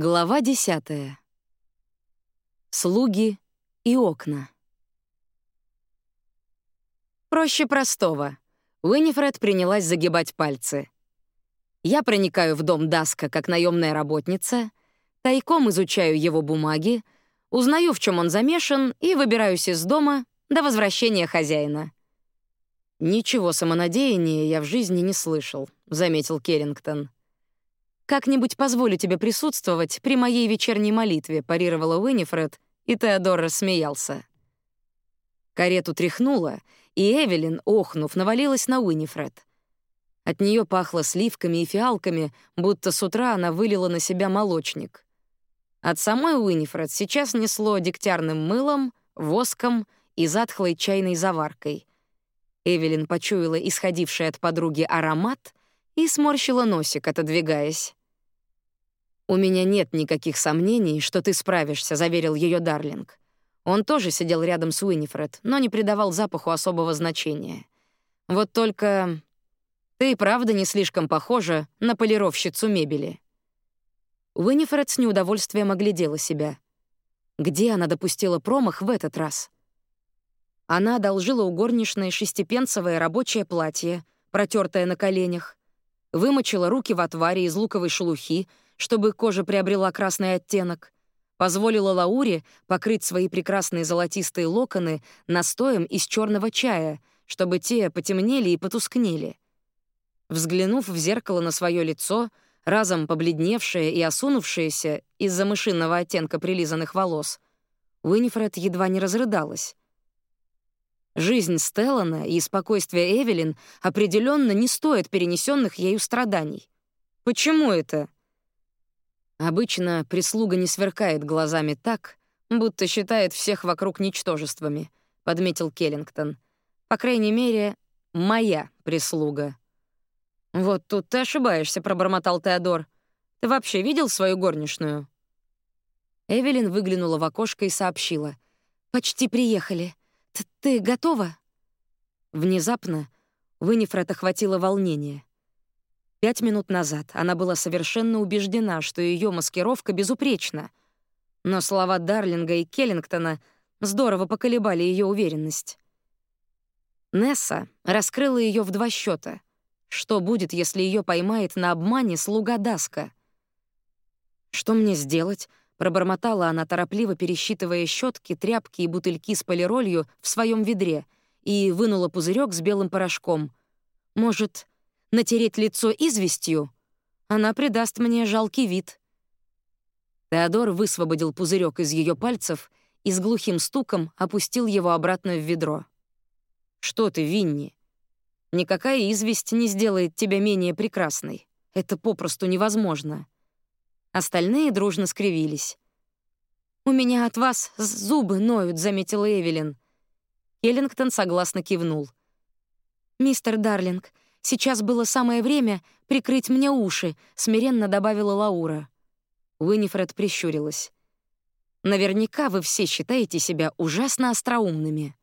Глава десятая. Слуги и окна. Проще простого. Уинифред принялась загибать пальцы. Я проникаю в дом Даска как наемная работница, тайком изучаю его бумаги, узнаю, в чем он замешан, и выбираюсь из дома до возвращения хозяина. «Ничего самонадеяния я в жизни не слышал», — заметил Керрингтон. «Как-нибудь позволю тебе присутствовать при моей вечерней молитве», — парировала Уинифред, и Теодор рассмеялся. Карету тряхнуло, и Эвелин, охнув, навалилась на Уинифред. От нее пахло сливками и фиалками, будто с утра она вылила на себя молочник. От самой Уинифред сейчас несло дегтярным мылом, воском и затхлой чайной заваркой. Эвелин почуяла исходивший от подруги аромат и сморщила носик, отодвигаясь. «У меня нет никаких сомнений, что ты справишься», — заверил ее Дарлинг. Он тоже сидел рядом с Уинифред, но не придавал запаху особого значения. «Вот только ты и правда не слишком похожа на полировщицу мебели». Уинифред с неудовольствием оглядела себя. Где она допустила промах в этот раз? Она одолжила у горничной шестипенцевое рабочее платье, протертое на коленях, вымочила руки в отваре из луковой шелухи, чтобы кожа приобрела красный оттенок, позволила Лауре покрыть свои прекрасные золотистые локоны настоем из черного чая, чтобы те потемнели и потускнели. Взглянув в зеркало на свое лицо, разом побледневшее и осунувшееся из-за мышиного оттенка прилизанных волос, Уинифред едва не разрыдалась. Жизнь Стеллана и спокойствие Эвелин определенно не стоят перенесенных ею страданий. Почему это? Обычно прислуга не сверкает глазами так, будто считает всех вокруг ничтожествами, подметил Келлингтон. По крайней мере, моя прислуга. Вот тут ты ошибаешься, пробормотал Теодор. Ты вообще видел свою горничную? Эвелин выглянула в окошко и сообщила: "Почти приехали. Т ты готова?" Внезапно Винифред охватило волнение. Пять минут назад она была совершенно убеждена, что ее маскировка безупречна. Но слова Дарлинга и Келлингтона здорово поколебали ее уверенность. Несса раскрыла ее в два счета. Что будет, если ее поймает на обмане слуга Даска? «Что мне сделать?» — пробормотала она, торопливо пересчитывая щетки, тряпки и бутыльки с полиролью в своем ведре и вынула пузырек с белым порошком. «Может, натереть лицо известью, она придаст мне жалкий вид. Теодор высвободил пузырек из ее пальцев и с глухим стуком опустил его обратно в ведро. «Что ты, Винни? Никакая известь не сделает тебя менее прекрасной. Это попросту невозможно». Остальные дружно скривились. «У меня от вас зубы ноют», — заметила Эвелин. Келлингтон согласно кивнул. «Мистер Дарлинг, Сейчас было самое время прикрыть мне уши, смиренно добавила Лаура. Уинифред прищурилась. Наверняка вы все считаете себя ужасно остроумными.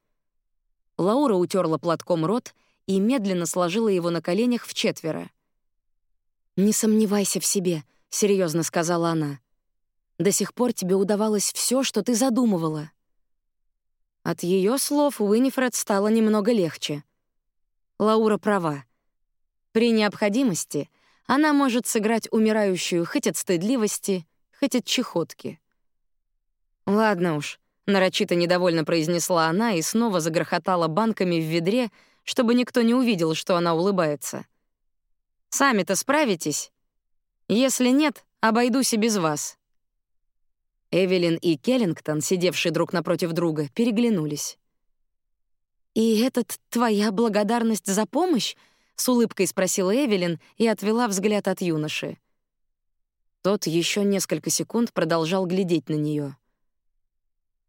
Лаура утерла платком рот и медленно сложила его на коленях в четверо. Не сомневайся в себе, серьезно сказала она. До сих пор тебе удавалось все, что ты задумывала. От ее слов Уинифред стало немного легче. Лаура права. При необходимости она может сыграть умирающую хоть от стыдливости, хоть от чехотки. «Ладно уж», — нарочито недовольно произнесла она и снова загрохотала банками в ведре, чтобы никто не увидел, что она улыбается. «Сами-то справитесь? Если нет, обойдусь и без вас». Эвелин и Келлингтон, сидевшие друг напротив друга, переглянулись. «И это твоя благодарность за помощь?» — с улыбкой спросила Эвелин и отвела взгляд от юноши. Тот еще несколько секунд продолжал глядеть на нее.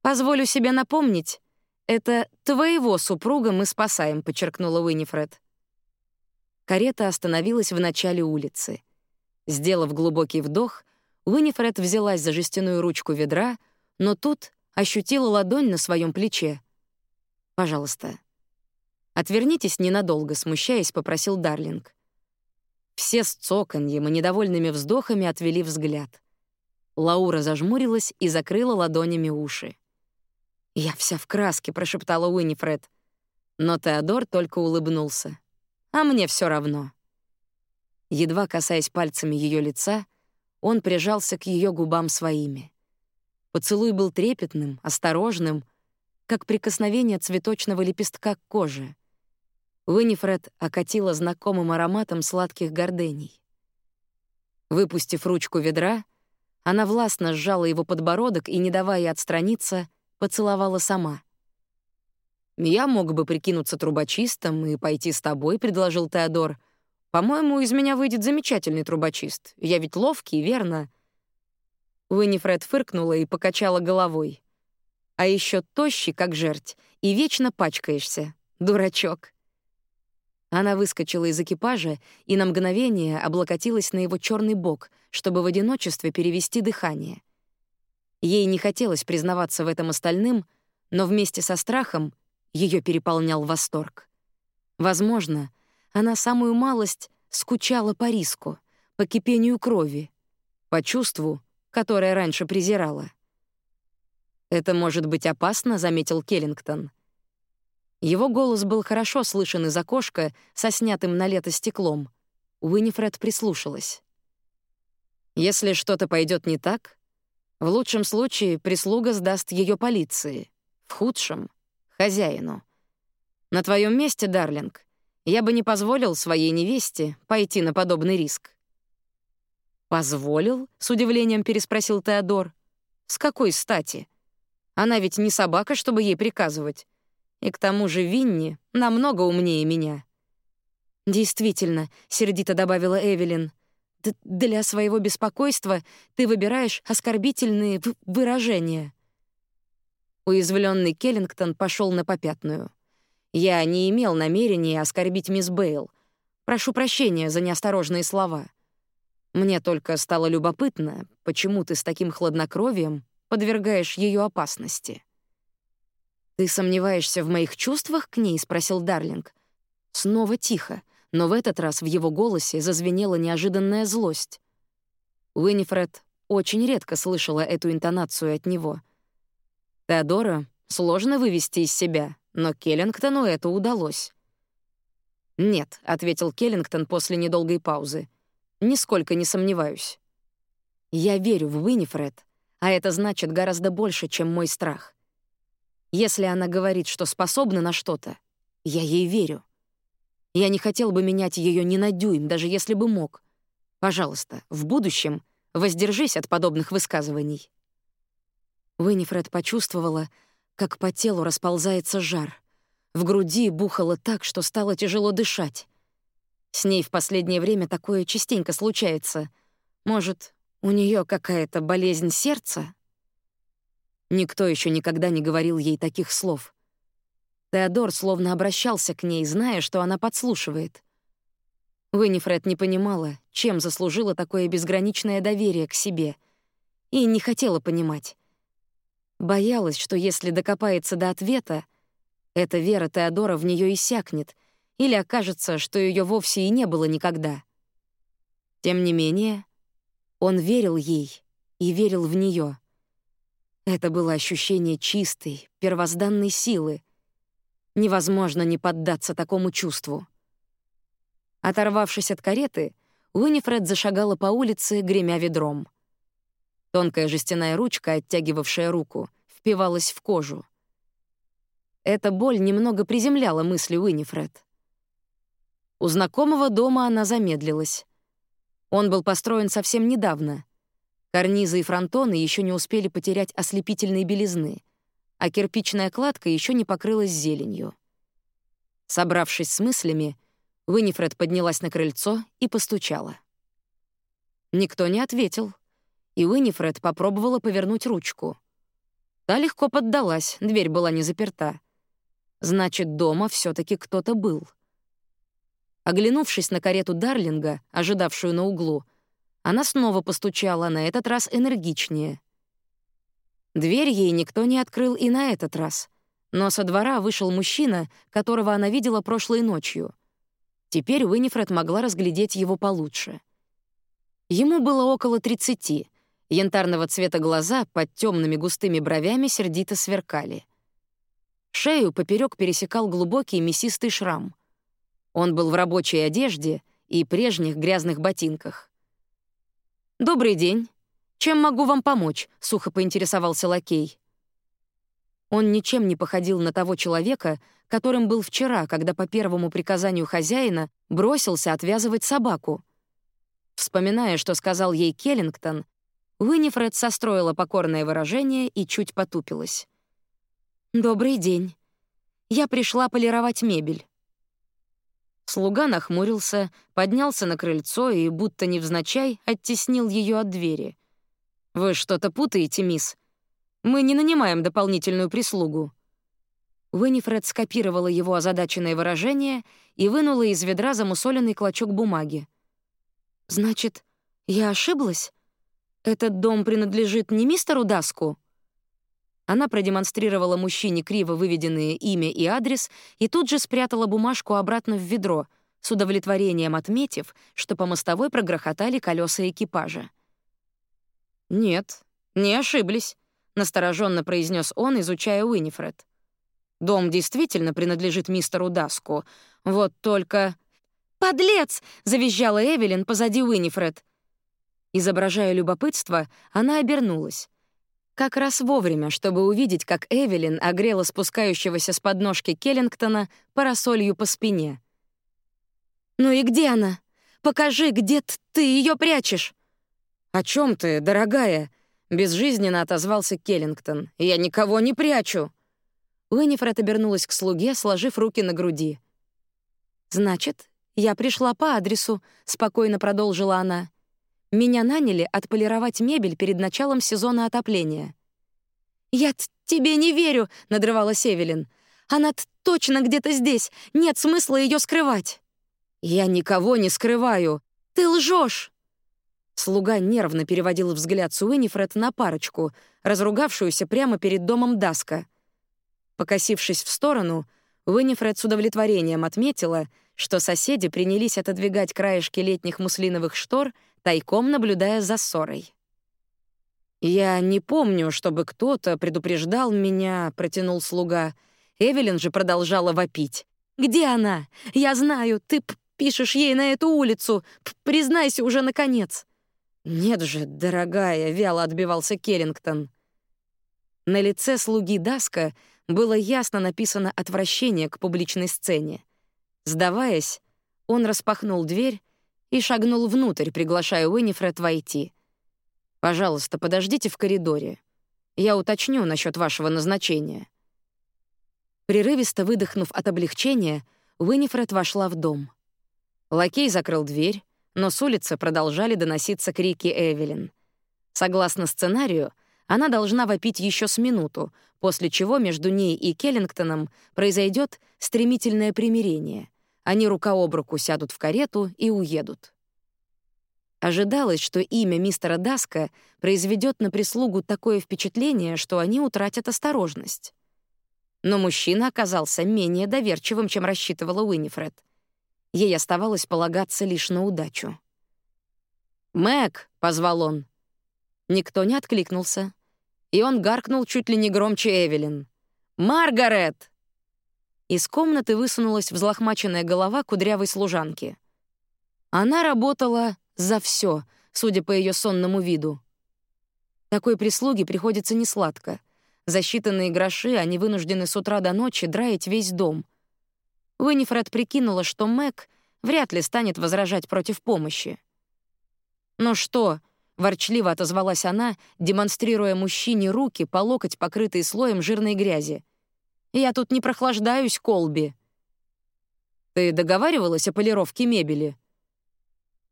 «Позволю себе напомнить, это твоего супруга мы спасаем», — подчеркнула Уинифред. Карета остановилась в начале улицы. Сделав глубокий вдох, Уинифред взялась за жестяную ручку ведра, но тут ощутила ладонь на своем плече. «Пожалуйста, «Отвернитесь ненадолго», — смущаясь, попросил Дарлинг. Все с цоканьем и недовольными вздохами отвели взгляд. Лаура зажмурилась и закрыла ладонями уши. «Я вся в краске», — прошептала Уинифред. Но Теодор только улыбнулся. «А мне все равно». Едва касаясь пальцами ее лица, он прижался к ее губам своими. Поцелуй был трепетным, осторожным, как прикосновение цветочного лепестка к коже. Уинифред окатила знакомым ароматом сладких гордений. Выпустив ручку ведра, она властно сжала его подбородок и, не давая отстраниться, поцеловала сама. «Я мог бы прикинуться трубочистом и пойти с тобой», — предложил Теодор, по-моему, из меня выйдет замечательный трубочист. Я ведь ловкий, верно?» Уинифред фыркнула и покачала головой. «А еще тощий, как жерть, и вечно пачкаешься. Дурачок». Она выскочила из экипажа и на мгновение облокотилась на его черный бок, чтобы в одиночестве перевести дыхание. Ей не хотелось признаваться в этом остальным, но вместе со страхом ее переполнял восторг. Возможно, она самую малость скучала по риску, по кипению крови, по чувству, которое раньше презирала. «Это может быть опасно», — заметил Келлингтон. Его голос был хорошо слышен из окошка со снятым на лето стеклом. Уинифред прислушалась. «Если что-то пойдет не так, в лучшем случае прислуга сдаст ее полиции, в худшем — хозяину. На твоем месте, Дарлинг, я бы не позволил своей невесте пойти на подобный риск. «Позволил?» — с удивлением переспросил Теодор. «С какой стати? Она ведь не собака, чтобы ей приказывать. И к тому же Винни намного умнее меня». «Действительно», — сердито добавила Эвелин, «для своего беспокойства ты выбираешь оскорбительные выражения». Уязвленный Келлингтон пошел на попятную. Я не имел намерения оскорбить мисс Бейл. Прошу прощения за неосторожные слова. Мне только стало любопытно, почему ты с таким хладнокровием подвергаешь ее опасности. «Ты сомневаешься в моих чувствах к ней?» — спросил Дарлинг. Снова тихо, но в этот раз в его голосе зазвенела неожиданная злость. Уинифред очень редко слышала эту интонацию от него. Теодора сложно вывести из себя, но Келлингтону это удалось. «Нет», — ответил Келлингтон после недолгой паузы. «Нисколько не сомневаюсь. Я верю в Уинифред, а это значит гораздо больше, чем мой страх. Если она говорит, что способна на что-то, я ей верю. Я не хотел бы менять ее ни на дюйм, даже если бы мог. Пожалуйста, в будущем воздержись от подобных высказываний». Уинифред почувствовала, как по телу расползается жар. В груди бухало так, что стало тяжело дышать. С ней в последнее время такое частенько случается. Может, у нее какая-то болезнь сердца? Никто еще никогда не говорил ей таких слов. Теодор словно обращался к ней, зная, что она подслушивает. Виннифред не понимала, чем заслужила такое безграничное доверие к себе, и не хотела понимать. Боялась, что если докопается до ответа, эта вера Теодора в нее иссякнет, или окажется, что ее вовсе и не было никогда. Тем не менее, он верил ей и верил в нее. Это было ощущение чистой, первозданной силы. Невозможно не поддаться такому чувству. Оторвавшись от кареты, Уинифред зашагала по улице, гремя ведром. Тонкая жестяная ручка, оттягивавшая руку, впивалась в кожу. Эта боль немного приземляла мысли Уинифред. У знакомого дома она замедлилась. Он был построен совсем недавно. Карнизы и фронтоны еще не успели потерять ослепительной белизны, а кирпичная кладка еще не покрылась зеленью. Собравшись с мыслями, Уинифред поднялась на крыльцо и постучала. Никто не ответил и Уинифред попробовала повернуть ручку. Та легко поддалась, дверь была не заперта. Значит, дома все таки кто-то был. Оглянувшись на карету Дарлинга, ожидавшую на углу, она снова постучала, на этот раз энергичнее. Дверь ей никто не открыл и на этот раз, но со двора вышел мужчина, которого она видела прошлой ночью. Теперь Уинифред могла разглядеть его получше. Ему было около тридцати, Янтарного цвета глаза под темными густыми бровями сердито сверкали. Шею поперек пересекал глубокий мясистый шрам. Он был в рабочей одежде и прежних грязных ботинках. «Добрый день. Чем могу вам помочь?» — сухо поинтересовался лакей. Он ничем не походил на того человека, которым был вчера, когда по первому приказанию хозяина бросился отвязывать собаку. Вспоминая, что сказал ей Келлингтон, Уинифред состроила покорное выражение и чуть потупилась. «Добрый день. Я пришла полировать мебель». Слуга нахмурился, поднялся на крыльцо и, будто невзначай, оттеснил ее от двери. «Вы что-то путаете, мисс? Мы не нанимаем дополнительную прислугу». Уинифред скопировала его озадаченное выражение и вынула из ведра замусоленный клочок бумаги. «Значит, я ошиблась?» «Этот дом принадлежит не мистеру Даску?» Она продемонстрировала мужчине криво выведенные имя и адрес и тут же спрятала бумажку обратно в ведро, с удовлетворением отметив, что по мостовой прогрохотали колеса экипажа. «Нет, не ошиблись», — настороженно произнес он, изучая Уинифред. «Дом действительно принадлежит мистеру Даску. Вот только...» «Подлец!» — завизжала Эвелин позади Уинифред. Изображая любопытство, она обернулась. Как раз вовремя, чтобы увидеть, как Эвелин огрела спускающегося с подножки Келлингтона парасолью по спине. «Ну и где она? Покажи, где ты ее прячешь!» «О чем ты, дорогая?» — безжизненно отозвался Келлингтон. «Я никого не прячу!» Уиннифред обернулась к слуге, сложив руки на груди. «Значит, я пришла по адресу», — спокойно продолжила она. Меня наняли отполировать мебель перед началом сезона отопления. «Я тебе не верю», — надрывалась Эвелин. «Она точно где-то здесь. Нет смысла ее скрывать». «Я никого не скрываю. Ты лжешь. Слуга нервно переводил взгляд с Уинифред на парочку, разругавшуюся прямо перед домом Даска. Покосившись в сторону, Уинифред с удовлетворением отметила, что соседи принялись отодвигать краешки летних муслиновых штор — тайком наблюдая за ссорой. «Я не помню, чтобы кто-то предупреждал меня», — протянул слуга. Эвелин же продолжала вопить. «Где она? Я знаю, ты пишешь ей на эту улицу. П признайся уже, наконец». «Нет же, дорогая», — вяло отбивался Керрингтон. На лице слуги Даска было ясно написано отвращение к публичной сцене. Сдаваясь, он распахнул дверь и шагнул внутрь, приглашая Уинифред войти. «Пожалуйста, подождите в коридоре. Я уточню насчет вашего назначения». Прерывисто выдохнув от облегчения, Уинифред вошла в дом. Лакей закрыл дверь, но с улицы продолжали доноситься крики Эвелин. Согласно сценарию, она должна вопить еще с минуту, после чего между ней и Келлингтоном произойдет стремительное примирение — они рука об руку сядут в карету и уедут. Ожидалось, что имя мистера Даска произведет на прислугу такое впечатление, что они утратят осторожность. Но мужчина оказался менее доверчивым, чем рассчитывала Уинифред. Ей оставалось полагаться лишь на удачу. «Мэг!» — позвал он. Никто не откликнулся, и он гаркнул чуть ли не громче Эвелин. «Маргарет!» Из комнаты высунулась взлохмаченная голова кудрявой служанки. Она работала за все, судя по ее сонному виду. Такой прислуге приходится несладко. За считанные гроши они вынуждены с утра до ночи драить весь дом. Уиннифред прикинула, что Мэг вряд ли станет возражать против помощи. «Ну что?» — ворчливо отозвалась она, демонстрируя мужчине руки по локоть, покрытые слоем жирной грязи — я тут не прохлаждаюсь, Колби. Ты договаривалась о полировке мебели?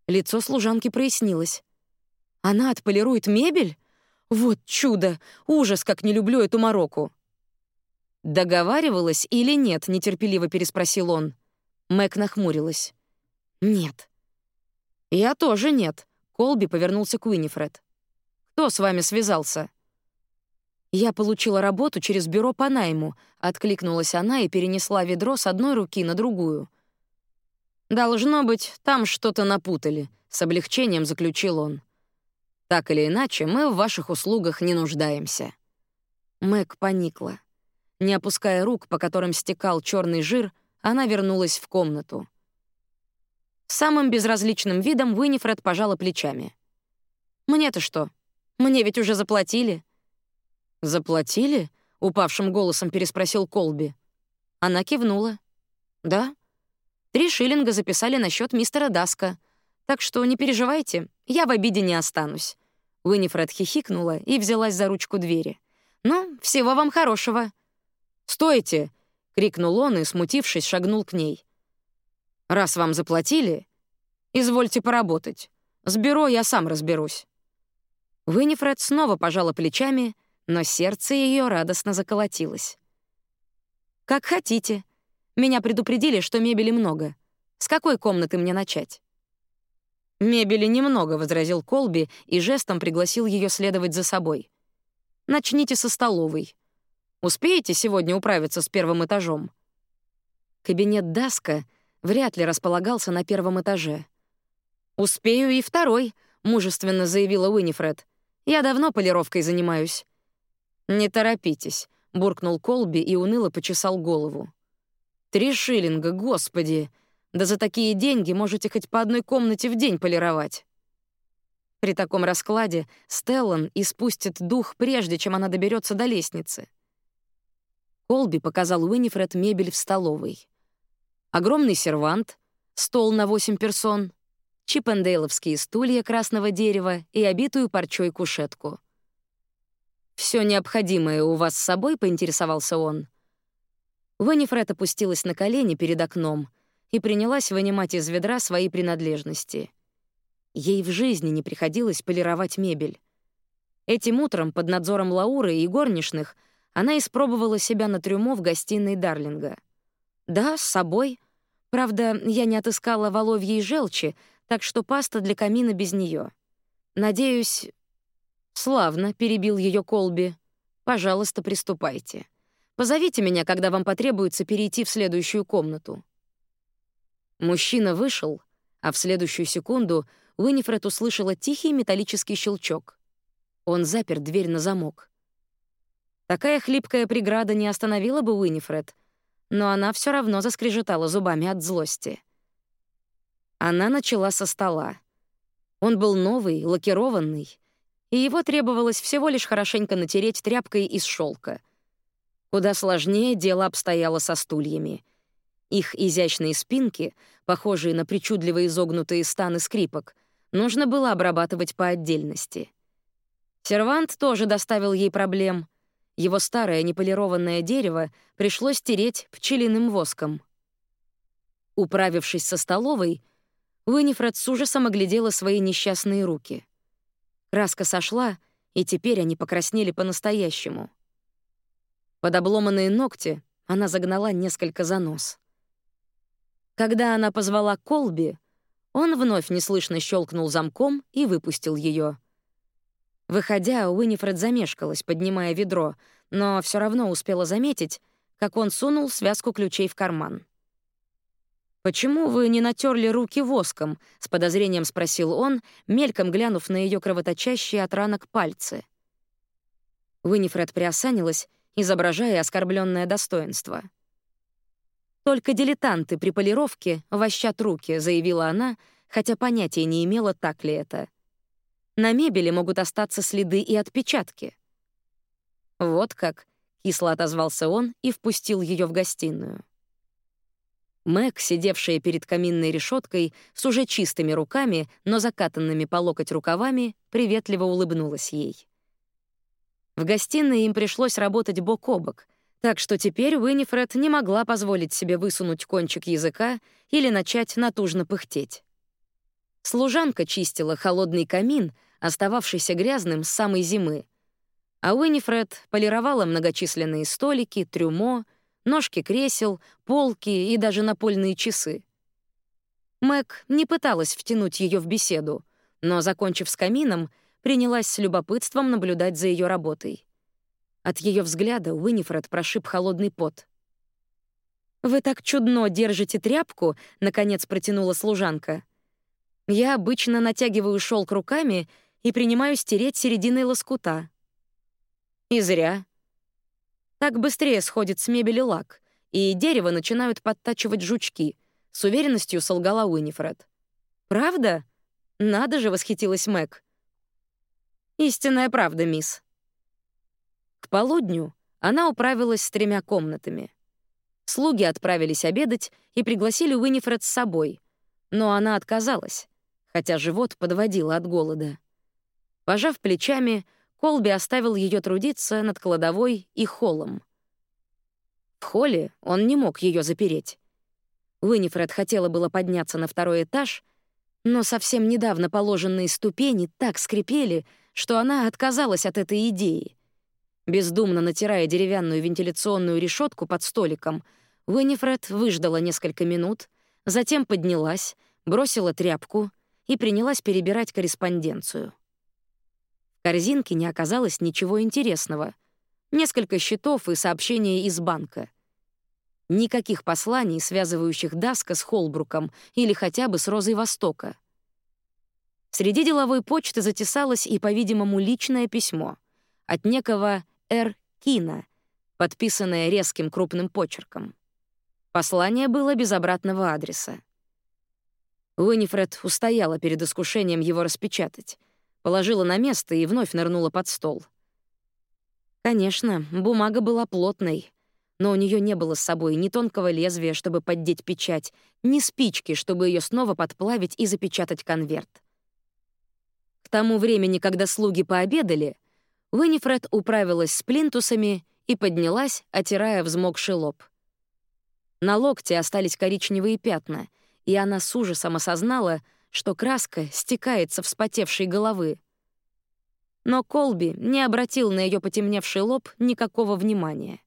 Лицо служанки прояснилось. Она отполирует мебель? Вот чудо! Ужас, как не люблю эту мороку. Договаривалась или нет? нетерпеливо переспросил он. Мэг нахмурилась. Нет. Я тоже нет. Колби повернулся к Уинифред. Кто с вами связался? «Я получила работу через бюро по найму», — откликнулась она и перенесла ведро с одной руки на другую. «Должно быть, там что-то напутали», — с облегчением заключил он. Так или иначе, мы в ваших услугах не нуждаемся». Мэг поникла. Не опуская рук, по которым стекал черный жир, она вернулась в комнату. Самым безразличным видом Уинифред пожала плечами. «Мне-то что? Мне ведь уже заплатили». «Заплатили?» — упавшим голосом переспросил Колби. Она кивнула. «Да. Три шиллинга записали на счет мистера Даска. Так что не переживайте, я в обиде не останусь». Уинифред хихикнула и взялась за ручку двери. «Ну, всего вам хорошего». «Стойте!» — крикнул он и, смутившись, шагнул к ней. «Раз вам заплатили, извольте поработать. С бюро я сам разберусь». Винифред снова пожала плечами, но сердце ее радостно заколотилось. «Как хотите. Меня предупредили, что мебели много. С какой комнаты мне начать?» «Мебели немного», — возразил Колби и жестом пригласил ее следовать за собой. «Начните со столовой. Успеете сегодня управиться с первым этажом?» Кабинет Даска вряд ли располагался на первом этаже. «Успею и второй», — мужественно заявила Уинифред. «Я давно полировкой занимаюсь». «Не торопитесь», — буркнул Колби и уныло почесал голову. «Три шиллинга, господи! Да за такие деньги можете хоть по одной комнате в день полировать». При таком раскладе Стеллан испустит дух, прежде чем она доберется до лестницы. Колби показал Уинифред мебель в столовой. Огромный сервант, стол на восемь персон, чипендейловские стулья красного дерева и обитую парчой кушетку. Все необходимое у вас с собой?» — поинтересовался он. Уинифред опустилась на колени перед окном и принялась вынимать из ведра свои принадлежности. Ей в жизни не приходилось полировать мебель. Этим утром под надзором Лауры и горничных — она испробовала себя на трюмо в гостиной Дарлинга. Да, с собой. Правда, я не отыскала воловьей желчи, так что паста для камина без нее. Надеюсь... Славно, перебил ее Колби. Пожалуйста, приступайте. Позовите меня, когда вам потребуется перейти в следующую комнату. Мужчина вышел, а в следующую секунду Уинифред услышала тихий металлический щелчок. Он запер дверь на замок. Такая хлипкая преграда не остановила бы Уинифред, но она все равно заскрежетала зубами от злости. Она начала со стола. Он был новый, лакированный, и его требовалось всего лишь хорошенько натереть тряпкой из шелка. Куда сложнее дело обстояло со стульями. Их изящные спинки, похожие на причудливо изогнутые станы скрипок, нужно было обрабатывать по отдельности. Сервант тоже доставил ей проблем — его старое неполированное дерево пришлось тереть пчелиным воском. Управившись со столовой, Уинифред с ужасом оглядела свои несчастные руки. Краска сошла, и теперь они покраснели по-настоящему. Под обломанные ногти она загнала несколько занос. Когда она позвала Колби, он вновь неслышно щелкнул замком и выпустил ее. Выходя, Уинифред замешкалась, поднимая ведро, но все равно успела заметить, как он сунул связку ключей в карман. «Почему вы не натерли руки воском?» — с подозрением спросил он, мельком глянув на ее кровоточащие от ранок пальцы. Уинифред приосанилась, изображая оскорбленное достоинство. «Только дилетанты при полировке вощат руки», — заявила она, хотя понятия не имела, так ли это. На мебели могут остаться следы и отпечатки. Вот как, кисло отозвался он и впустил ее в гостиную. Мэг, сидевшая перед каминной решеткой с уже чистыми руками, но закатанными по локоть рукавами, приветливо улыбнулась ей. В гостиной им пришлось работать бок о бок, так что теперь Уинифред не могла позволить себе высунуть кончик языка или начать натужно пыхтеть. Служанка чистила холодный камин, остававшийся грязным с самой зимы. А Уинифред полировала многочисленные столики, трюмо, ножки кресел, полки и даже напольные часы. Мэг не пыталась втянуть ее в беседу, но, закончив с камином, принялась с любопытством наблюдать за ее работой. От ее взгляда Уинифред прошиб холодный пот. «Вы так чудно держите тряпку», — наконец протянула служанка. «Я обычно натягиваю шелк руками и принимаю стереть серединой лоскута. И зря. Так быстрее сходит с мебели лак, и дерево начинают подтачивать жучки, с уверенностью солгала Уинифред. «Правда? Надо же!» — восхитилась Мэг. «Истинная правда, мисс». К полудню она управилась с тремя комнатами. Слуги отправились обедать и пригласили Уинифред с собой, но она отказалась, хотя живот подводило от голода. Пожав плечами, Колби оставил ее трудиться над кладовой и холлом. В холле он не мог ее запереть. Уинифред хотела было подняться на второй этаж, но совсем недавно положенные ступени так скрипели, что она отказалась от этой идеи. Бездумно натирая деревянную вентиляционную решетку под столиком, Уинифред выждала несколько минут, затем поднялась, бросила тряпку и принялась перебирать корреспонденцию. Корзинке не оказалось ничего интересного. Несколько счетов и сообщения из банка. Никаких посланий, связывающих Даска с Холбруком или хотя бы с Розой Востока. Среди деловой почты затесалось и, по-видимому, личное письмо от некого Р. Кина, подписанное резким крупным почерком. Послание было без обратного адреса. Уинифред устояла перед искушением его распечатать, положила на место и вновь нырнула под стол. Конечно, бумага была плотной, но у нее не было с собой ни тонкого лезвия, чтобы поддеть печать, ни спички, чтобы ее снова подплавить и запечатать конверт. К тому времени, когда слуги пообедали, Уинифред управилась с плинтусами и поднялась, отирая взмокший лоб. На локте остались коричневые пятна, и она с ужасом осознала, что краска стекает со вспотевшей головы. Но Колби не обратил на ее потемневший лоб никакого внимания.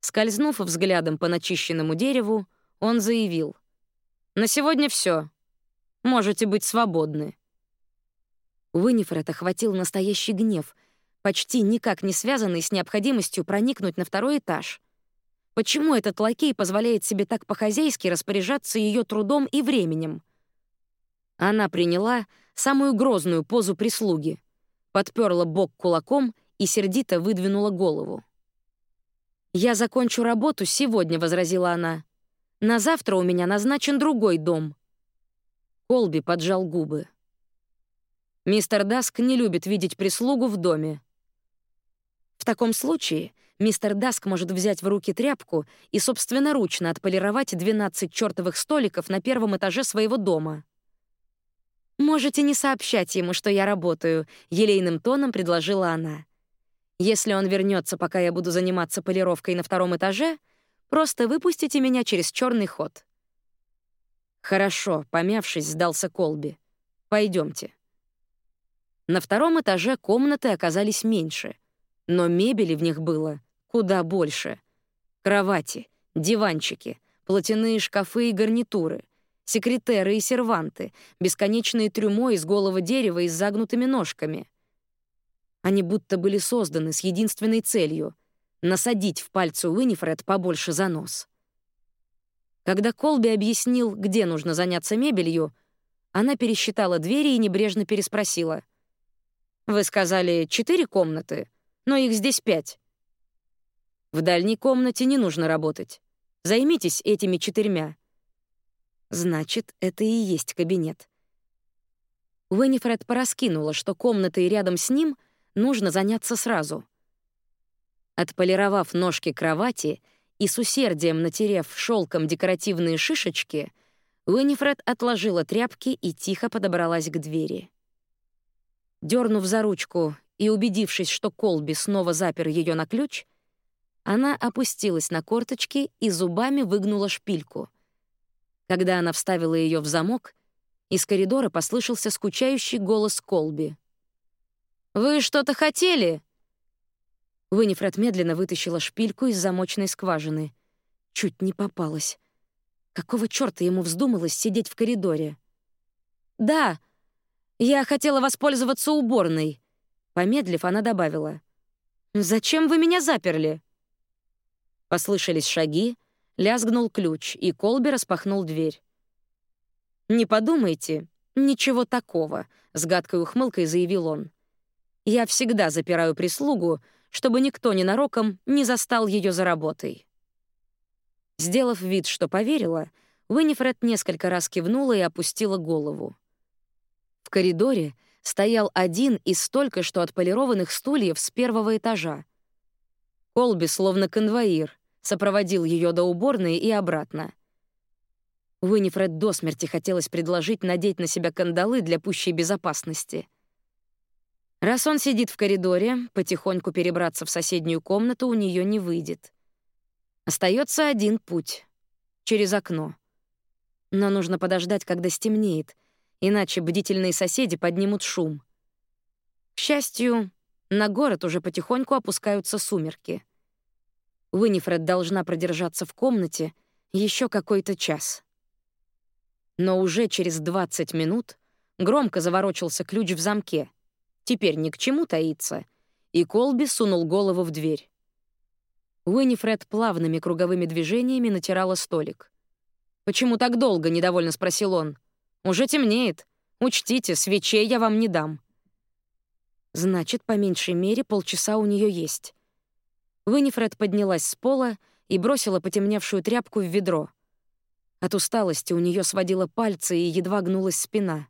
Скользнув взглядом по начищенному дереву, он заявил. «На сегодня все. Можете быть свободны». Уинифред охватил настоящий гнев, почти никак не связанный с необходимостью проникнуть на второй этаж. Почему этот лакей позволяет себе так по-хозяйски распоряжаться ее трудом и временем? Она приняла самую грозную позу прислуги, подперла бок кулаком и сердито выдвинула голову. «Я закончу работу сегодня», — возразила она. «На завтра у меня назначен другой дом». Колби поджал губы. «Мистер Даск не любит видеть прислугу в доме». В таком случае мистер Даск может взять в руки тряпку и собственноручно отполировать 12 чертовых столиков на первом этаже своего дома. «Можете не сообщать ему, что я работаю», — елейным тоном предложила она. Если он вернется, пока я буду заниматься полировкой на втором этаже, просто выпустите меня через черный ход. Хорошо, помявшись, сдался Колби. Пойдемте. На втором этаже комнаты оказались меньше, но мебели в них было куда больше. Кровати, диванчики, платяные шкафы и гарнитуры, секретеры и серванты, бесконечные трюмо из голого дерева и с загнутыми ножками — они будто были созданы с единственной целью — насадить в пальцы Уинифред побольше занос. Когда Колби объяснил, где нужно заняться мебелью, она пересчитала двери и небрежно переспросила. «Вы сказали, четыре комнаты, но их здесь пять». «В дальней комнате не нужно работать. Займитесь этими четырьмя». «Значит, это и есть кабинет». Уинифред пораскинула, что комнаты рядом с ним — нужно заняться сразу. Отполировав ножки кровати и с усердием натерев шелком декоративные шишечки, Уинифред отложила тряпки и тихо подобралась к двери. Дернув за ручку и убедившись, что Колби снова запер ее на ключ, она опустилась на корточки и зубами выгнула шпильку. Когда она вставила ее в замок, из коридора послышался скучающий голос Колби. «Вы что-то хотели?» Винифред медленно вытащила шпильку из замочной скважины. Чуть не попалась. Какого чёрта ему вздумалось сидеть в коридоре? «Да, я хотела воспользоваться уборной». Помедлив, она добавила. «Зачем вы меня заперли?» Послышались шаги, лязгнул ключ, и Колби распахнул дверь. «Не подумайте, «Ничего такого», — с гадкой ухмылкой заявил он. «Я всегда запираю прислугу, чтобы никто ненароком не застал ее за работой». Сделав вид, что поверила, Уинифред несколько раз кивнула и опустила голову. В коридоре стоял один из столько что отполированных стульев с первого этажа. Колби, словно конвоир, сопроводил ее до уборной и обратно. Уинифред до смерти хотелось предложить надеть на себя кандалы для пущей безопасности. Раз он сидит в коридоре, потихоньку перебраться в соседнюю комнату у нее не выйдет. Остается один путь — через окно. Но нужно подождать, когда стемнеет, иначе бдительные соседи поднимут шум. К счастью, на город уже потихоньку опускаются сумерки. Уинифред должна продержаться в комнате еще какой-то час. Но уже через 20 минут громко заворочился ключ в замке. Теперь ни к чему таиться. И Колби сунул голову в дверь. Уинифред плавными круговыми движениями натирала столик. «Почему так долго?» — недовольно спросил он. «Уже темнеет. Учтите, свечей я вам не дам». Значит, по меньшей мере полчаса у нее есть. Уинифред поднялась с пола и бросила потемневшую тряпку в ведро. От усталости у нее сводило пальцы и едва гнулась спина.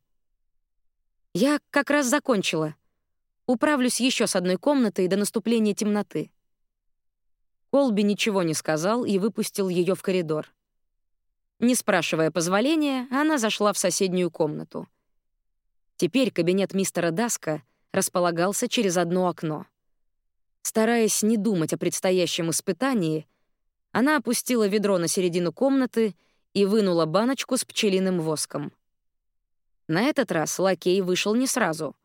«Я как раз закончила. Управлюсь еще с одной комнатой до наступления темноты». Колби ничего не сказал и выпустил ее в коридор. Не спрашивая позволения, она зашла в соседнюю комнату. Теперь кабинет мистера Даска располагался через одно окно. Стараясь не думать о предстоящем испытании, она опустила ведро на середину комнаты и вынула баночку с пчелиным воском. На этот раз лакей вышел не сразу.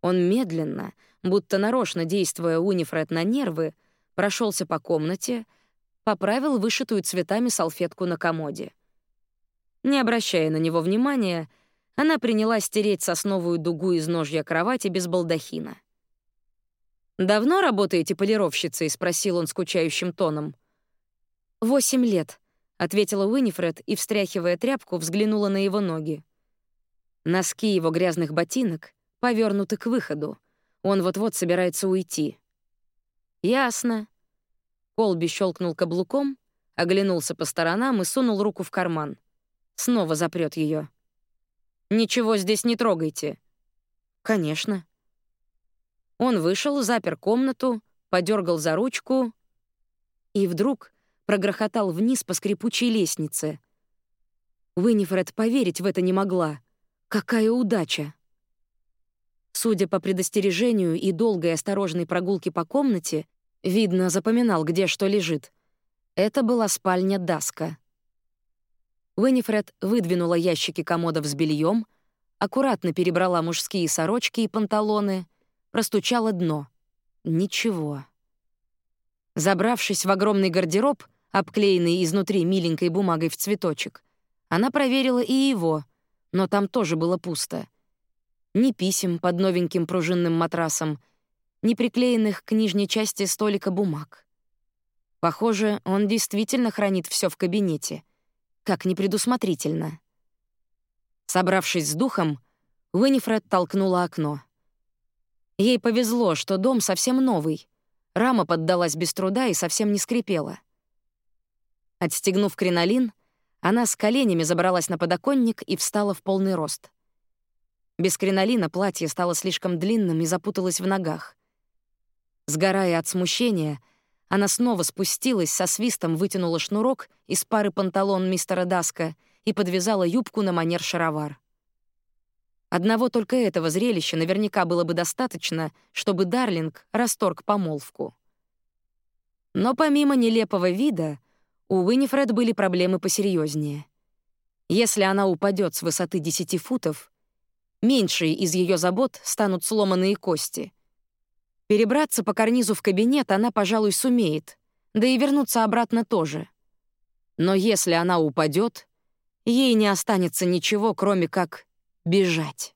Он медленно, будто нарочно действуя Унифред на нервы, прошелся по комнате, поправил вышитую цветами салфетку на комоде. Не обращая на него внимания, она принялась стереть сосновую дугу из ножья кровати без балдахина. «Давно работаете полировщицей?» — спросил он скучающим тоном. «Восемь лет», — ответила Уинифред и, встряхивая тряпку, взглянула на его ноги. Носки его грязных ботинок повернуты к выходу. Он вот-вот собирается уйти. «Ясно». Колби щелкнул каблуком, оглянулся по сторонам и сунул руку в карман. Снова запрет ее. «Ничего здесь не трогайте». «Конечно». Он вышел, запер комнату, подергал за ручку и вдруг прогрохотал вниз по скрипучей лестнице. Уинифред поверить в это не могла. Какая удача! Судя по предостережению и долгой осторожной прогулке по комнате, Видно, запоминал, где что лежит. Это была спальня Даска. Уинифред выдвинула ящики комодов с бельем, аккуратно перебрала мужские сорочки и панталоны, простучала дно. Ничего. Забравшись в огромный гардероб, обклеенный изнутри миленькой бумагой в цветочек, она проверила и его, но там тоже было пусто. Ни писем под новеньким пружинным матрасом — не приклеенных к нижней части столика бумаг. Похоже, он действительно хранит все в кабинете. Как непредусмотрительно. Собравшись с духом, Уинифред толкнула окно. Ей повезло, что дом совсем новый. Рама поддалась без труда и совсем не скрипела. Отстегнув кринолин, она с коленями забралась на подоконник и встала в полный рост. Без кринолина платье стало слишком длинным и запуталось в ногах. Сгорая от смущения, она снова спустилась, со свистом вытянула шнурок из пары панталон мистера Даска и подвязала юбку на манер шаровар. Одного только этого зрелища наверняка было бы достаточно, чтобы Дарлинг расторг помолвку. Но помимо нелепого вида, у Уинифред были проблемы посерьезнее. Если она упадет с высоты 10 футов, меньшие из ее забот станут сломанные кости — Перебраться по карнизу в кабинет она, пожалуй, сумеет, да и вернуться обратно тоже. Но если она упадет, ей не останется ничего, кроме как бежать.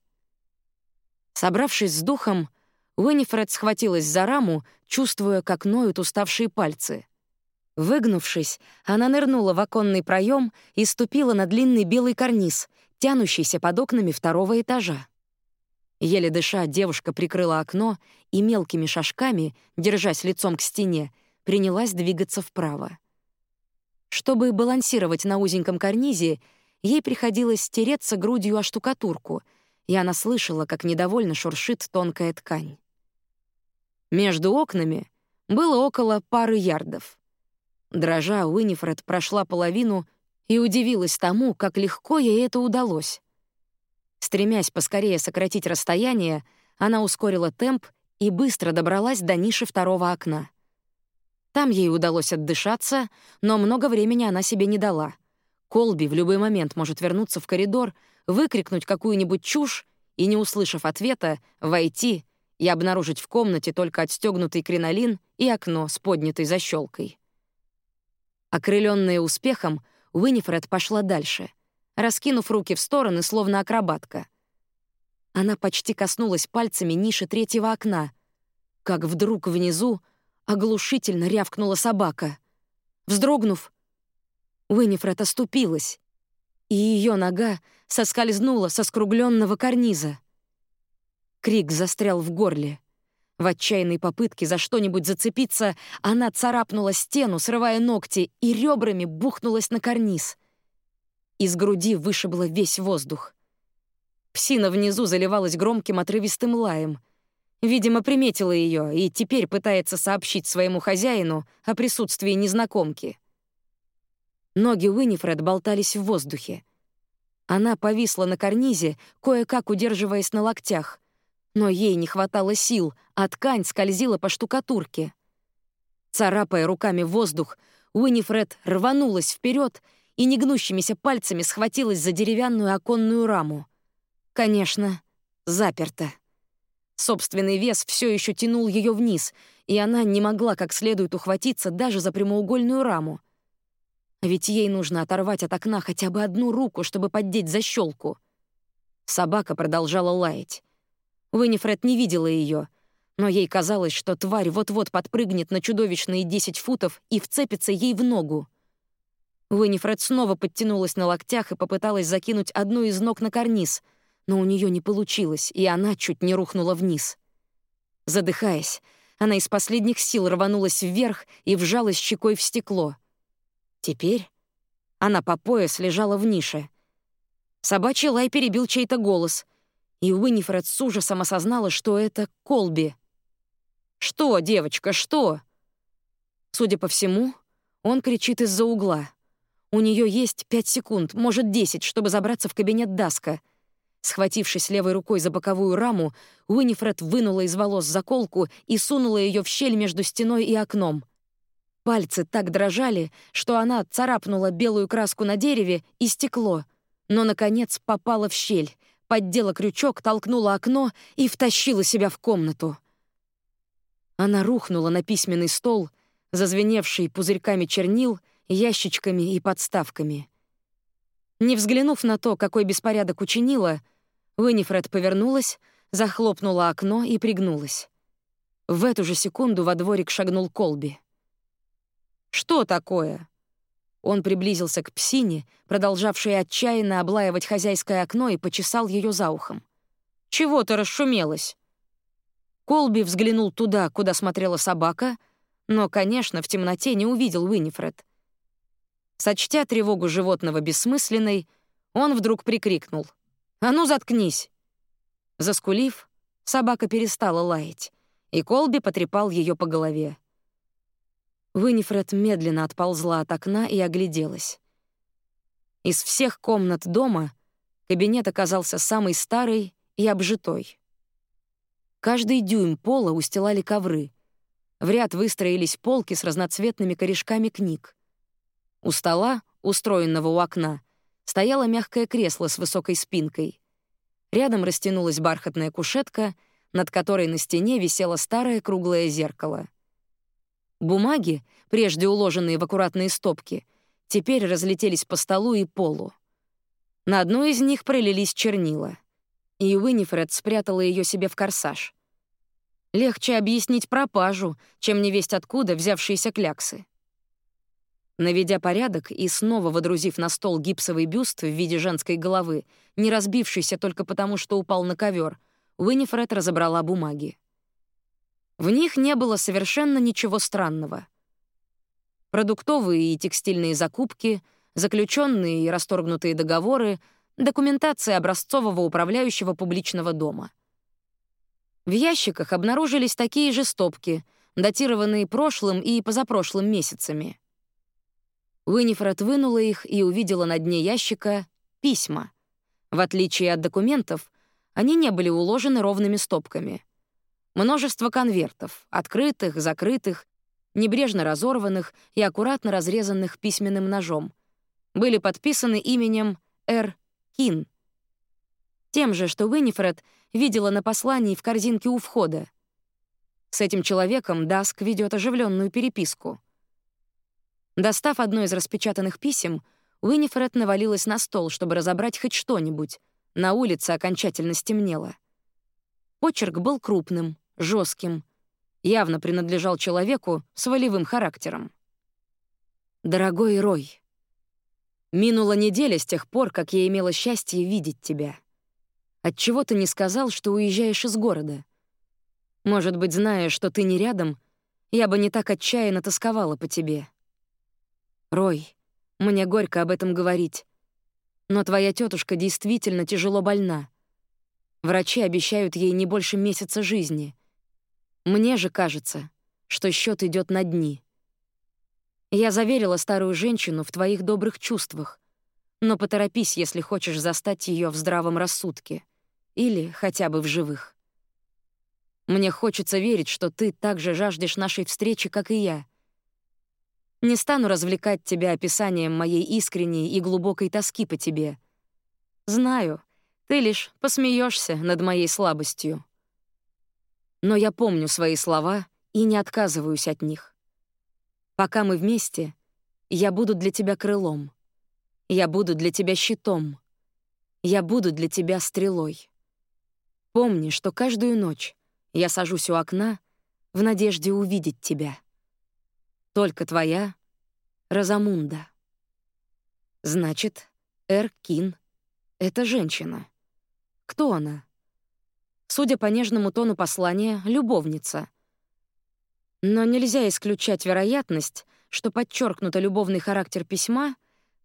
Собравшись с духом, Уинифред схватилась за раму, чувствуя, как ноют уставшие пальцы. Выгнувшись, она нырнула в оконный проем и ступила на длинный белый карниз, тянущийся под окнами второго этажа. Еле дыша, девушка прикрыла окно и мелкими шажками, держась лицом к стене, принялась двигаться вправо. Чтобы балансировать на узеньком карнизе, ей приходилось стереться грудью о штукатурку, и она слышала, как недовольно шуршит тонкая ткань. Между окнами было около пары ярдов. Дрожа, Уинифред прошла половину и удивилась тому, как легко ей это удалось. Стремясь поскорее сократить расстояние, она ускорила темп и быстро добралась до ниши второго окна. Там ей удалось отдышаться, но много времени она себе не дала. Колби в любой момент может вернуться в коридор, выкрикнуть какую-нибудь чушь и, не услышав ответа, войти и обнаружить в комнате только отстегнутый кринолин и окно с поднятой защелкой. Окрыленная успехом, Уинифред пошла дальше, раскинув руки в стороны, словно акробатка. Она почти коснулась пальцами ниши третьего окна, как вдруг внизу оглушительно рявкнула собака. Вздрогнув, Уинифред оступилась, и ее нога соскользнула со скругленного карниза. Крик застрял в горле. В отчаянной попытке за что-нибудь зацепиться, она царапнула стену, срывая ногти, и ребрами бухнулась на карниз. Из груди вышибло весь воздух. Псина внизу заливалась громким отрывистым лаем. Видимо, приметила ее и теперь пытается сообщить своему хозяину о присутствии незнакомки. Ноги Уинифред болтались в воздухе. Она повисла на карнизе, кое-как удерживаясь на локтях — но ей не хватало сил, а ткань скользила по штукатурке. Царапая руками воздух, Уинифред рванулась вперед и негнущимися пальцами схватилась за деревянную оконную раму. Конечно, заперта. Собственный вес все еще тянул ее вниз, и она не могла как следует ухватиться даже за прямоугольную раму. А ведь ей нужно оторвать от окна хотя бы одну руку, чтобы поддеть защелку. Собака продолжала лаять. Уинифред не видела ее, но ей казалось, что тварь вот-вот подпрыгнет на чудовищные 10 футов и вцепится ей в ногу. Уинифред снова подтянулась на локтях и попыталась закинуть одну из ног на карниз, но у нее не получилось, и она чуть не рухнула вниз. Задыхаясь, она из последних сил рванулась вверх и вжалась щекой в стекло. Теперь она по пояс лежала в нише. Собачий лай перебил чей-то голос — и Уинифред с ужасом осознала, что это Колби. «Что, девочка, что?» Судя по всему, он кричит из-за угла. У нее есть пять секунд, может, десять, чтобы забраться в кабинет Даска. Схватившись левой рукой за боковую раму, Уинифред вынула из волос заколку и сунула ее в щель между стеной и окном. Пальцы так дрожали, что она царапнула белую краску на дереве и стекло, но, наконец, попала в щель — поддела крючок, толкнула окно и втащила себя в комнату. Она рухнула на письменный стол, зазвеневший пузырьками чернил, ящичками и подставками. Не взглянув на то, какой беспорядок учинила, Уинифред повернулась, захлопнула окно и пригнулась. В эту же секунду во дворик шагнул Колби. «Что такое?» Он приблизился к псине, продолжавшей отчаянно облаивать хозяйское окно, и почесал ее за ухом. «Чего ты расшумелась?» Колби взглянул туда, куда смотрела собака, но, конечно, в темноте не увидел Уинифред. Сочтя тревогу животного бессмысленной, он вдруг прикрикнул. «А ну, заткнись!» Заскулив, собака перестала лаять, и Колби потрепал ее по голове. Винифред медленно отползла от окна и огляделась. Из всех комнат дома кабинет оказался самый старый и обжитой. Каждый дюйм пола устилали ковры. В ряд выстроились полки с разноцветными корешками книг. У стола, устроенного у окна, стояло мягкое кресло с высокой спинкой. Рядом растянулась бархатная кушетка, над которой на стене висело старое круглое зеркало — Бумаги, прежде уложенные в аккуратные стопки, теперь разлетелись по столу и полу. На одной из них пролились чернила, и Уинифред спрятала ее себе в корсаж. Легче объяснить пропажу, чем невесть откуда взявшиеся кляксы. Наведя порядок и снова водрузив на стол гипсовый бюст в виде женской головы, не разбившийся только потому, что упал на ковер, Уинифред разобрала бумаги. В них не было совершенно ничего странного. Продуктовые и текстильные закупки, заключенные и расторгнутые договоры, документация образцового управляющего публичного дома. В ящиках обнаружились такие же стопки, датированные прошлым и позапрошлым месяцами. Уинифред вынула их и увидела на дне ящика письма. В отличие от документов, они не были уложены ровными стопками. Множество конвертов, открытых, закрытых, небрежно разорванных и аккуратно разрезанных письменным ножом, были подписаны именем Р. Кин. Тем же, что Уинифред видела на послании в корзинке у входа. С этим человеком Даск ведет оживленную переписку — Достав одно из распечатанных писем, Уинифред навалилась на стол, чтобы разобрать хоть что-нибудь. На улице окончательно стемнело. Почерк был крупным, жестким, явно принадлежал человеку с волевым характером. «Дорогой Рой, минула неделя с тех пор, как я имела счастье видеть тебя. Отчего ты не сказал, что уезжаешь из города? Может быть, зная, что ты не рядом, я бы не так отчаянно тосковала по тебе». Рой, мне горько об этом говорить, но твоя тетушка действительно тяжело больна. Врачи обещают ей не больше месяца жизни. Мне же кажется, что счет идет на дни. Я заверила старую женщину в твоих добрых чувствах, но поторопись, если хочешь застать ее в здравом рассудке или хотя бы в живых. Мне хочется верить, что ты так же жаждешь нашей встречи, как и я — не стану развлекать тебя описанием моей искренней и глубокой тоски по тебе. Знаю, ты лишь посмеешься над моей слабостью. Но я помню свои слова и не отказываюсь от них. Пока мы вместе, я буду для тебя крылом. Я буду для тебя щитом. Я буду для тебя стрелой. Помни, что каждую ночь я сажусь у окна в надежде увидеть тебя. Только твоя Розамунда. Значит, Эркин — это женщина. Кто она? Судя по нежному тону послания, любовница. Но нельзя исключать вероятность, что подчеркнуто любовный характер письма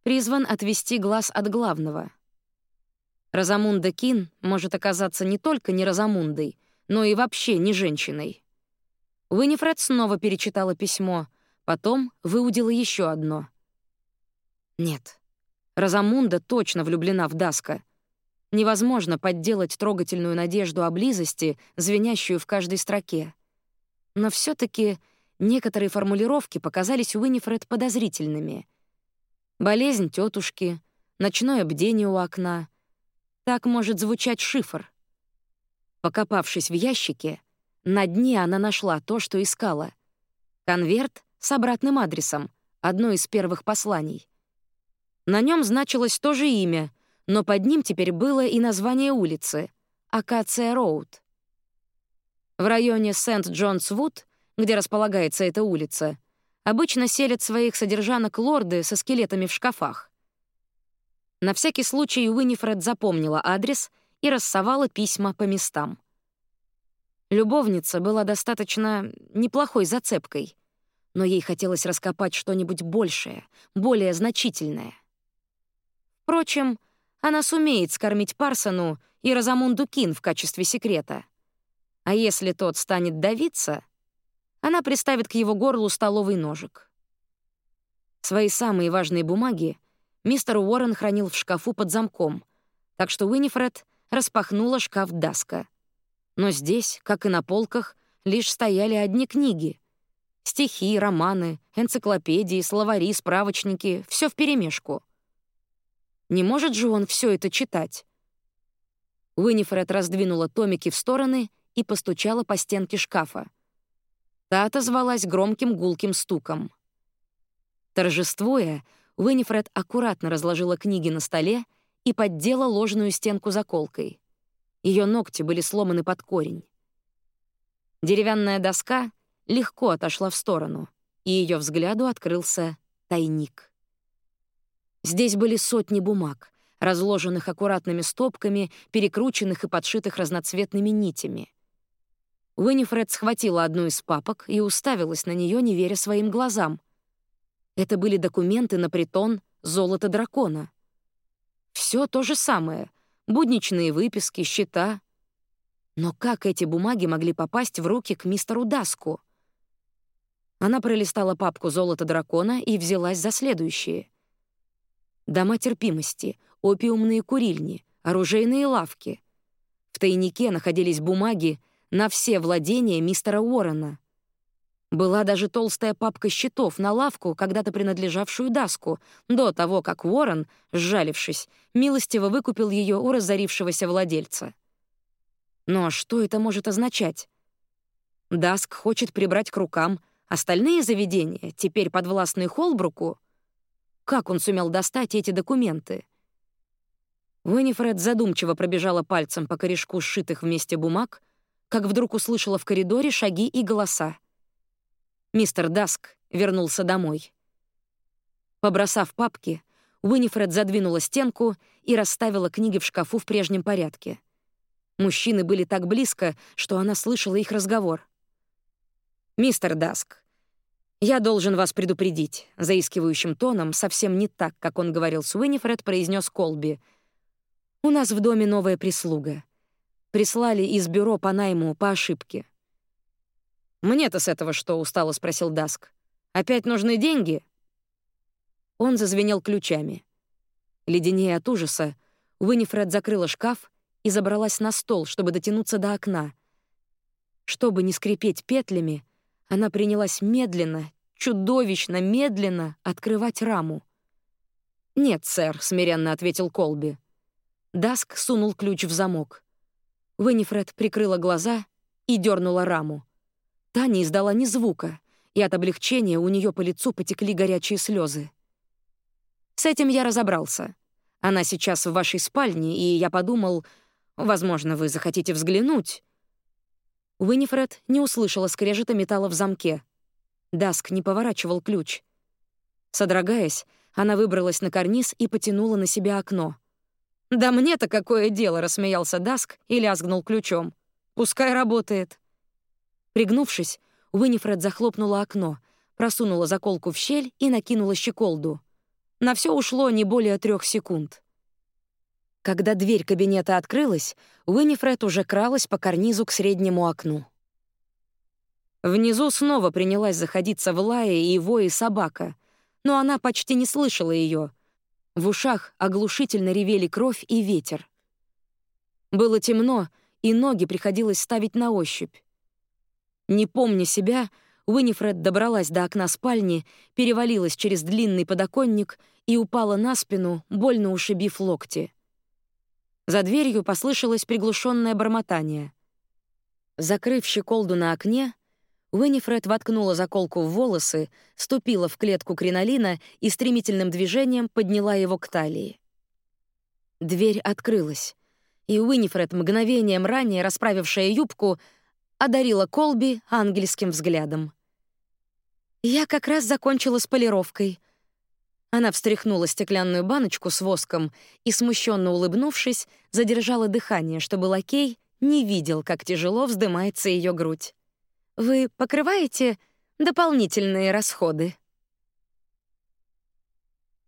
призван отвести глаз от главного. Розамунда Кин может оказаться не только не Розамундой, но и вообще не женщиной. Уинифред снова перечитала письмо, Потом выудила еще одно. Нет, Розамунда точно влюблена в Даска. Невозможно подделать трогательную надежду о близости, звенящую в каждой строке. Но все таки некоторые формулировки показались Уинифред подозрительными. Болезнь тетушки, ночное бдение у окна. Так может звучать шифр. Покопавшись в ящике, на дне она нашла то, что искала. Конверт с обратным адресом, одно из первых посланий. На нем значилось то же имя, но под ним теперь было и название улицы — Акация Роуд. В районе Сент-Джонс-Вуд, где располагается эта улица, обычно селят своих содержанок лорды со скелетами в шкафах. На всякий случай Уинифред запомнила адрес и рассовала письма по местам. Любовница была достаточно неплохой зацепкой — но ей хотелось раскопать что-нибудь большее, более значительное. Впрочем, она сумеет скормить Парсону и Розамунду Кин в качестве секрета. А если тот станет давиться, она приставит к его горлу столовый ножик. Свои самые важные бумаги мистер Уоррен хранил в шкафу под замком, так что Уинифред распахнула шкаф Даска. Но здесь, как и на полках, лишь стояли одни книги — Стихи, романы, энциклопедии, словари, справочники — все вперемешку. Не может же он все это читать? Уинифред раздвинула томики в стороны и постучала по стенке шкафа. Та отозвалась громким гулким стуком. Торжествуя, Уинифред аккуратно разложила книги на столе и поддела ложную стенку заколкой. Ее ногти были сломаны под корень. Деревянная доска — легко отошла в сторону, и ее взгляду открылся тайник. Здесь были сотни бумаг, разложенных аккуратными стопками, перекрученных и подшитых разноцветными нитями. Уинифред схватила одну из папок и уставилась на нее, не веря своим глазам. Это были документы на притон «Золото дракона». Все то же самое — будничные выписки, счета. Но как эти бумаги могли попасть в руки к мистеру Даску? Она пролистала папку «Золото дракона» и взялась за следующее. Дома терпимости, опиумные курильни, оружейные лавки. В тайнике находились бумаги на все владения мистера Уоррена. Была даже толстая папка счетов на лавку, когда-то принадлежавшую Даску, до того, как Уоррен, сжалившись, милостиво выкупил ее у разорившегося владельца. Но что это может означать? Даск хочет прибрать к рукам остальные заведения, теперь подвластные Холбруку? Как он сумел достать эти документы? Уинифред задумчиво пробежала пальцем по корешку сшитых вместе бумаг, как вдруг услышала в коридоре шаги и голоса. Мистер Даск вернулся домой. Побросав папки, Уинифред задвинула стенку и расставила книги в шкафу в прежнем порядке. Мужчины были так близко, что она слышала их разговор. «Мистер Даск, я должен вас предупредить», — заискивающим тоном, совсем не так, как он говорил с Уинифред, произнес Колби. «У нас в доме новая прислуга. Прислали из бюро по найму по ошибке. «Мне-то с этого что?» — устало спросил Даск. «Опять нужны деньги?» Он зазвенел ключами. Леденее от ужаса, Уинифред закрыла шкаф и забралась на стол, чтобы дотянуться до окна. Чтобы не скрипеть петлями, она принялась медленно, чудовищно медленно открывать раму. «Нет, сэр», — смиренно ответил Колби. Даск сунул ключ в замок. Уинифред прикрыла глаза и дернула раму. Та не издала ни звука, и от облегчения у нее по лицу потекли горячие слезы. «С этим я разобрался. Она сейчас в вашей спальне, и я подумал, возможно, вы захотите взглянуть». Уинифред не услышала скрежета металла в замке. Даск не поворачивал ключ. Содрогаясь, она выбралась на карниз и потянула на себя окно. «Да мне-то какое дело!» — рассмеялся Даск и лязгнул ключом. «Пускай работает». Пригнувшись, Уинифред захлопнула окно, просунула заколку в щель и накинула щеколду. На все ушло не более трех секунд. Когда дверь кабинета открылась, Уинифред уже кралась по карнизу к среднему окну. Внизу снова принялась заходиться в лае и вои собака, но она почти не слышала ее. В ушах оглушительно ревели кровь и ветер. Было темно, и ноги приходилось ставить на ощупь. Не помня себя, Уинифред добралась до окна спальни, перевалилась через длинный подоконник и упала на спину, больно ушибив локти. За дверью послышалось приглушенное бормотание. Закрыв щеколду на окне, Уинифред воткнула заколку в волосы, ступила в клетку кринолина и стремительным движением подняла его к талии. Дверь открылась, и Уинифред, мгновением ранее расправившая юбку, одарила Колби ангельским взглядом. «Я как раз закончила с полировкой». Она встряхнула стеклянную баночку с воском и, смущенно улыбнувшись, задержала дыхание, чтобы лакей не видел, как тяжело вздымается ее грудь. «Вы покрываете дополнительные расходы?»